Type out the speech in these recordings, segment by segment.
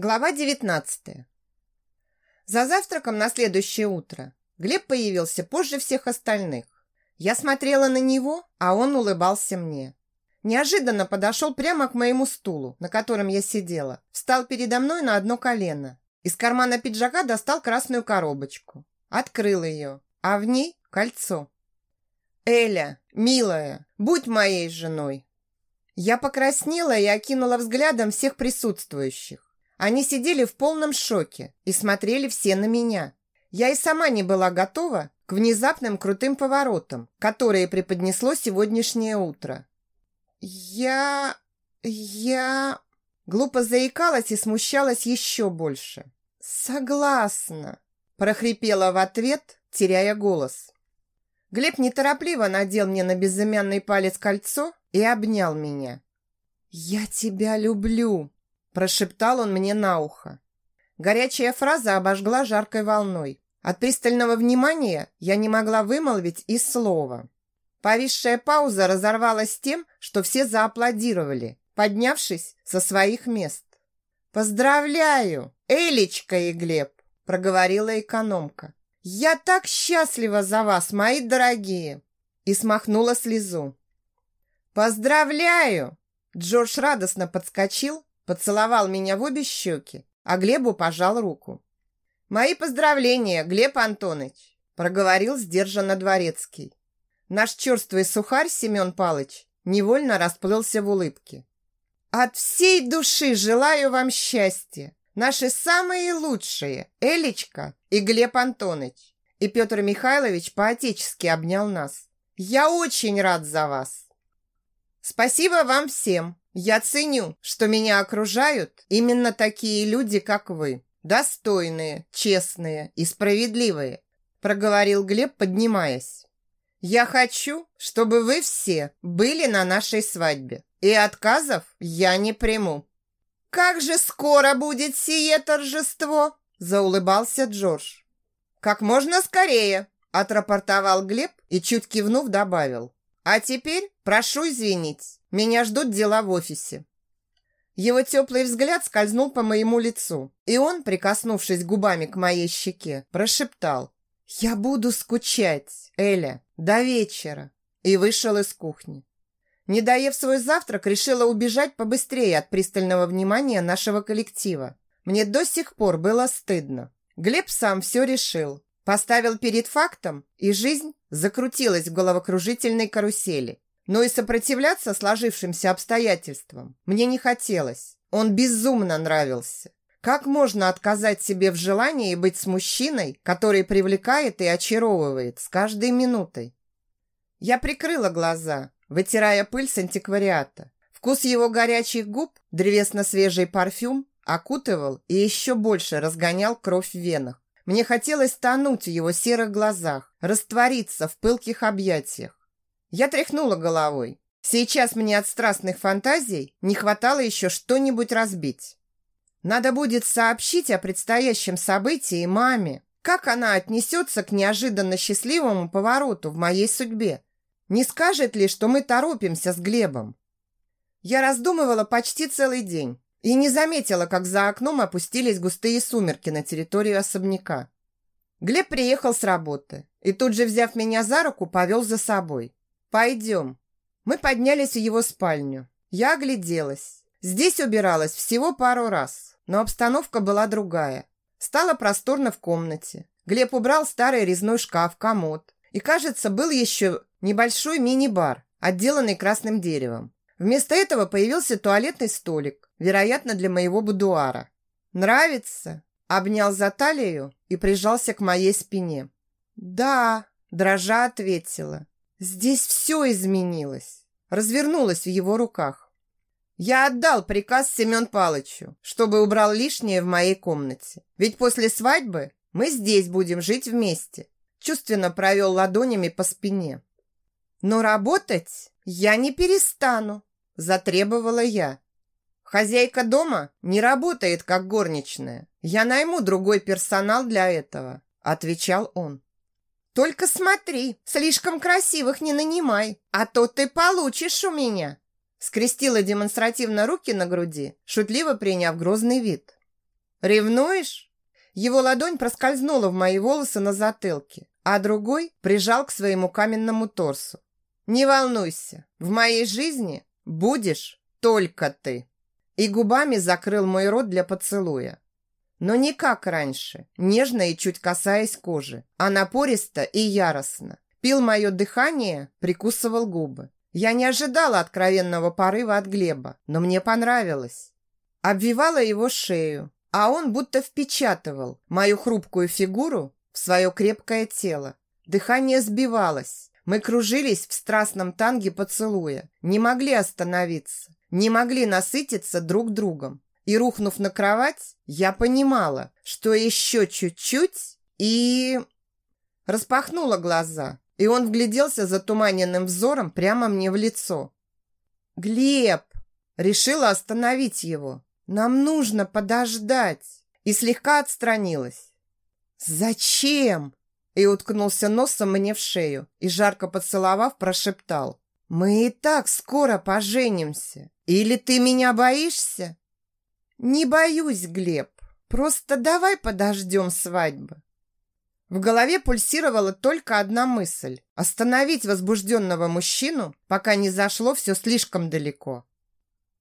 Глава 19. За завтраком на следующее утро Глеб появился позже всех остальных. Я смотрела на него, а он улыбался мне. Неожиданно подошел прямо к моему стулу, на котором я сидела. Встал передо мной на одно колено. Из кармана пиджака достал красную коробочку. Открыл ее, а в ней кольцо. «Эля, милая, будь моей женой!» Я покраснела и окинула взглядом всех присутствующих. Они сидели в полном шоке и смотрели все на меня. Я и сама не была готова к внезапным крутым поворотам, которые преподнесло сегодняшнее утро. Я... я... Глупо заикалась и смущалась еще больше. «Согласна», – прохрипела в ответ, теряя голос. Глеб неторопливо надел мне на безымянный палец кольцо и обнял меня. «Я тебя люблю», Прошептал он мне на ухо. Горячая фраза обожгла жаркой волной. От пристального внимания я не могла вымолвить и слова. Повисшая пауза разорвалась тем, что все зааплодировали, поднявшись со своих мест. «Поздравляю, Элечка и Глеб!» – проговорила экономка. «Я так счастлива за вас, мои дорогие!» И смахнула слезу. «Поздравляю!» Джордж радостно подскочил Поцеловал меня в обе щеки, а Глебу пожал руку. «Мои поздравления, Глеб Антонович!» проговорил сдержанно Дворецкий. Наш черствый сухарь Семен Палыч невольно расплылся в улыбке. «От всей души желаю вам счастья! Наши самые лучшие, Элечка и Глеб Антонович!» И Петр Михайлович по-отечески обнял нас. «Я очень рад за вас!» «Спасибо вам всем!» Я ценю, что меня окружают именно такие люди, как вы. Достойные, честные и справедливые, проговорил Глеб, поднимаясь. Я хочу, чтобы вы все были на нашей свадьбе, и отказов я не приму. Как же скоро будет сие торжество? заулыбался Джордж. Как можно скорее, отрапортовал Глеб и чуть кивнув добавил: "А теперь прошу извинить меня ждут дела в офисе». Его теплый взгляд скользнул по моему лицу, и он, прикоснувшись губами к моей щеке, прошептал «Я буду скучать, Эля, до вечера», и вышел из кухни. Не доев свой завтрак, решила убежать побыстрее от пристального внимания нашего коллектива. Мне до сих пор было стыдно. Глеб сам все решил, поставил перед фактом, и жизнь закрутилась в головокружительной карусели. Но и сопротивляться сложившимся обстоятельствам мне не хотелось. Он безумно нравился. Как можно отказать себе в желании быть с мужчиной, который привлекает и очаровывает с каждой минутой? Я прикрыла глаза, вытирая пыль с антиквариата. Вкус его горячих губ, древесно-свежий парфюм окутывал и еще больше разгонял кровь в венах. Мне хотелось тонуть в его серых глазах, раствориться в пылких объятиях. Я тряхнула головой. Сейчас мне от страстных фантазий не хватало еще что-нибудь разбить. Надо будет сообщить о предстоящем событии маме. Как она отнесется к неожиданно счастливому повороту в моей судьбе? Не скажет ли, что мы торопимся с Глебом? Я раздумывала почти целый день и не заметила, как за окном опустились густые сумерки на территорию особняка. Глеб приехал с работы и тут же, взяв меня за руку, повел за собой. «Пойдем». Мы поднялись в его спальню. Я огляделась. Здесь убиралась всего пару раз, но обстановка была другая. Стало просторно в комнате. Глеб убрал старый резной шкаф, комод. И, кажется, был еще небольшой мини-бар, отделанный красным деревом. Вместо этого появился туалетный столик, вероятно, для моего будуара. «Нравится?» Обнял за талию и прижался к моей спине. «Да», дрожа ответила. Здесь все изменилось. Развернулось в его руках. Я отдал приказ Семен Палычу, чтобы убрал лишнее в моей комнате. Ведь после свадьбы мы здесь будем жить вместе. Чувственно провел ладонями по спине. Но работать я не перестану, затребовала я. Хозяйка дома не работает как горничная. Я найму другой персонал для этого, отвечал он. Только смотри, слишком красивых не нанимай, а то ты получишь у меня. Скрестила демонстративно руки на груди, шутливо приняв грозный вид. Ревнуешь? Его ладонь проскользнула в мои волосы на затылке, а другой прижал к своему каменному торсу. Не волнуйся, в моей жизни будешь только ты. И губами закрыл мой рот для поцелуя. Но не как раньше, нежно и чуть касаясь кожи, а напористо и яростно. Пил мое дыхание, прикусывал губы. Я не ожидала откровенного порыва от Глеба, но мне понравилось. Обвивала его шею, а он будто впечатывал мою хрупкую фигуру в свое крепкое тело. Дыхание сбивалось. Мы кружились в страстном танге поцелуя, не могли остановиться, не могли насытиться друг другом. И, рухнув на кровать, я понимала, что еще чуть-чуть и... Распахнула глаза, и он вгляделся затуманенным взором прямо мне в лицо. «Глеб!» Решила остановить его. «Нам нужно подождать!» И слегка отстранилась. «Зачем?» И уткнулся носом мне в шею и, жарко поцеловав, прошептал. «Мы и так скоро поженимся. Или ты меня боишься?» «Не боюсь, Глеб. Просто давай подождем свадьбы». В голове пульсировала только одна мысль – остановить возбужденного мужчину, пока не зашло все слишком далеко.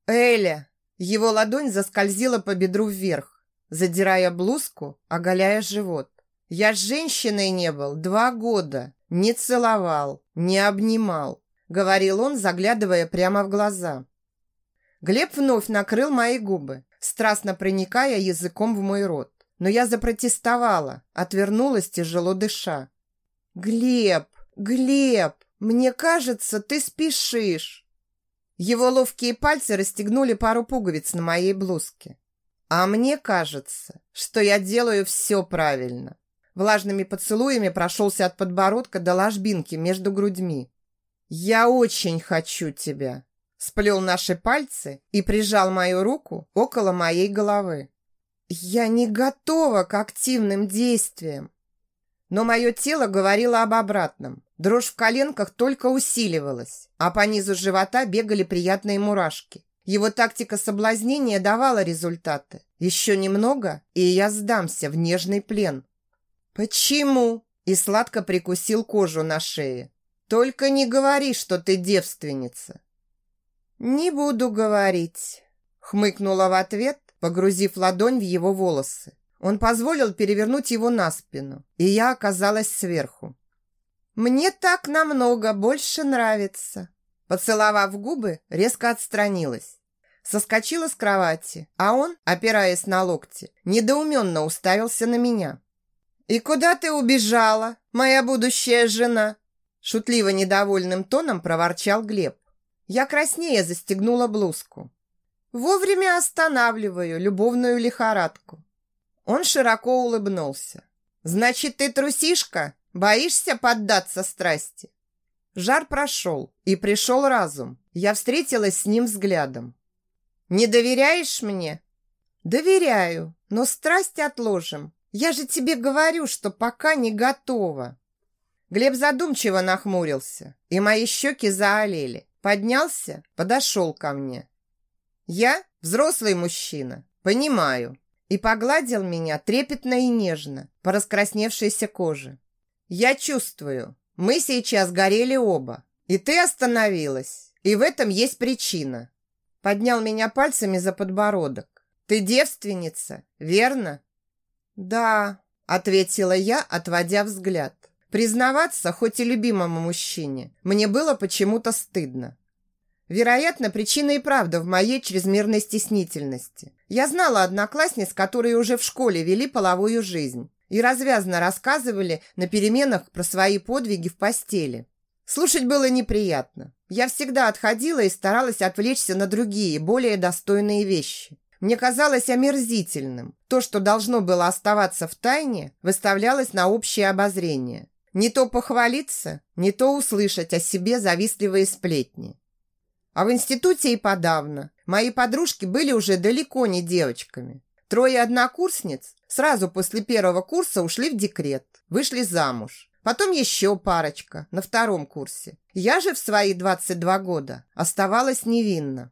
«Эля!» Его ладонь заскользила по бедру вверх, задирая блузку, оголяя живот. «Я с женщиной не был два года, не целовал, не обнимал», – говорил он, заглядывая прямо в глаза. Глеб вновь накрыл мои губы, страстно проникая языком в мой рот. Но я запротестовала, отвернулась, тяжело дыша. «Глеб! Глеб! Мне кажется, ты спешишь!» Его ловкие пальцы расстегнули пару пуговиц на моей блузке. А мне кажется, что я делаю все правильно. Влажными поцелуями прошелся от подбородка до ложбинки между грудьми. «Я очень хочу тебя!» Сплел наши пальцы и прижал мою руку около моей головы. «Я не готова к активным действиям!» Но мое тело говорило об обратном. Дрожь в коленках только усиливалась, а по низу живота бегали приятные мурашки. Его тактика соблазнения давала результаты. Еще немного, и я сдамся в нежный плен. «Почему?» И сладко прикусил кожу на шее. «Только не говори, что ты девственница. «Не буду говорить», — хмыкнула в ответ, погрузив ладонь в его волосы. Он позволил перевернуть его на спину, и я оказалась сверху. «Мне так намного больше нравится». Поцеловав губы, резко отстранилась. Соскочила с кровати, а он, опираясь на локти, недоуменно уставился на меня. «И куда ты убежала, моя будущая жена?» Шутливо недовольным тоном проворчал Глеб. Я краснее застегнула блузку. Вовремя останавливаю любовную лихорадку. Он широко улыбнулся. «Значит, ты трусишка? Боишься поддаться страсти?» Жар прошел, и пришел разум. Я встретилась с ним взглядом. «Не доверяешь мне?» «Доверяю, но страсть отложим. Я же тебе говорю, что пока не готова». Глеб задумчиво нахмурился, и мои щеки заолели. Поднялся, подошел ко мне. Я взрослый мужчина, понимаю. И погладил меня трепетно и нежно по раскрасневшейся коже. Я чувствую, мы сейчас горели оба. И ты остановилась. И в этом есть причина. Поднял меня пальцами за подбородок. Ты девственница, верно? Да, ответила я, отводя взгляд. Признаваться, хоть и любимому мужчине, мне было почему-то стыдно. Вероятно, причина и правда в моей чрезмерной стеснительности. Я знала одноклассниц, которые уже в школе вели половую жизнь и развязно рассказывали на переменах про свои подвиги в постели. Слушать было неприятно. Я всегда отходила и старалась отвлечься на другие, более достойные вещи. Мне казалось омерзительным. То, что должно было оставаться в тайне, выставлялось на общее обозрение. Не то похвалиться, не то услышать о себе завистливые сплетни. А в институте и подавно. Мои подружки были уже далеко не девочками. Трое однокурсниц сразу после первого курса ушли в декрет, вышли замуж. Потом еще парочка на втором курсе. Я же в свои 22 года оставалась невинна.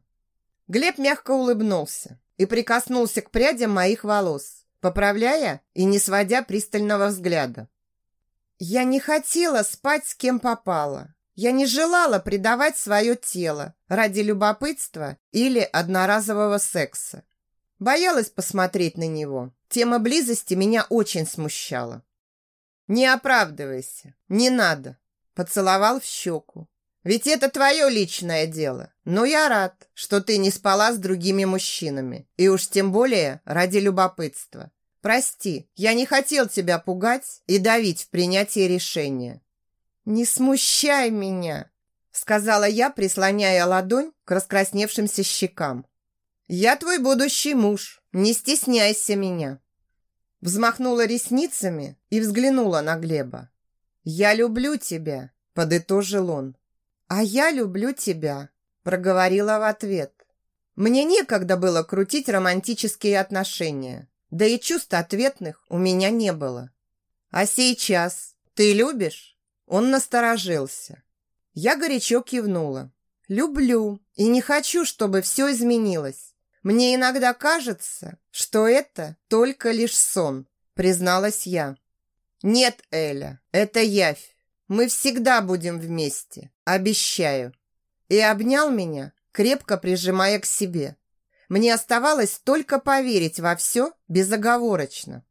Глеб мягко улыбнулся и прикоснулся к прядям моих волос. поправляя и не сводя пристального взгляда. Я не хотела спать с кем попало. Я не желала предавать свое тело ради любопытства или одноразового секса. Боялась посмотреть на него. Тема близости меня очень смущала. «Не оправдывайся, не надо», – поцеловал в щеку. «Ведь это твое личное дело. Но я рад, что ты не спала с другими мужчинами. И уж тем более ради любопытства. Прости, я не хотел тебя пугать и давить в принятии решения. Не смущай меня, сказала я, прислоняя ладонь к раскрасневшимся щекам. Я твой будущий муж, не стесняйся меня. Взмахнула ресницами и взглянула на Глеба. Я люблю тебя, подытожил он. А я люблю тебя, проговорила в ответ. Мне некогда было крутить романтические отношения. Да и чувств ответных у меня не было. А сейчас ты любишь? Он насторожился. Я горячо кивнула. Люблю и не хочу, чтобы все изменилось. Мне иногда кажется, что это только лишь сон, призналась я. Нет, Эля, это явь. Мы всегда будем вместе, обещаю. И обнял меня, крепко прижимая к себе. Мне оставалось только поверить во все безоговорочно.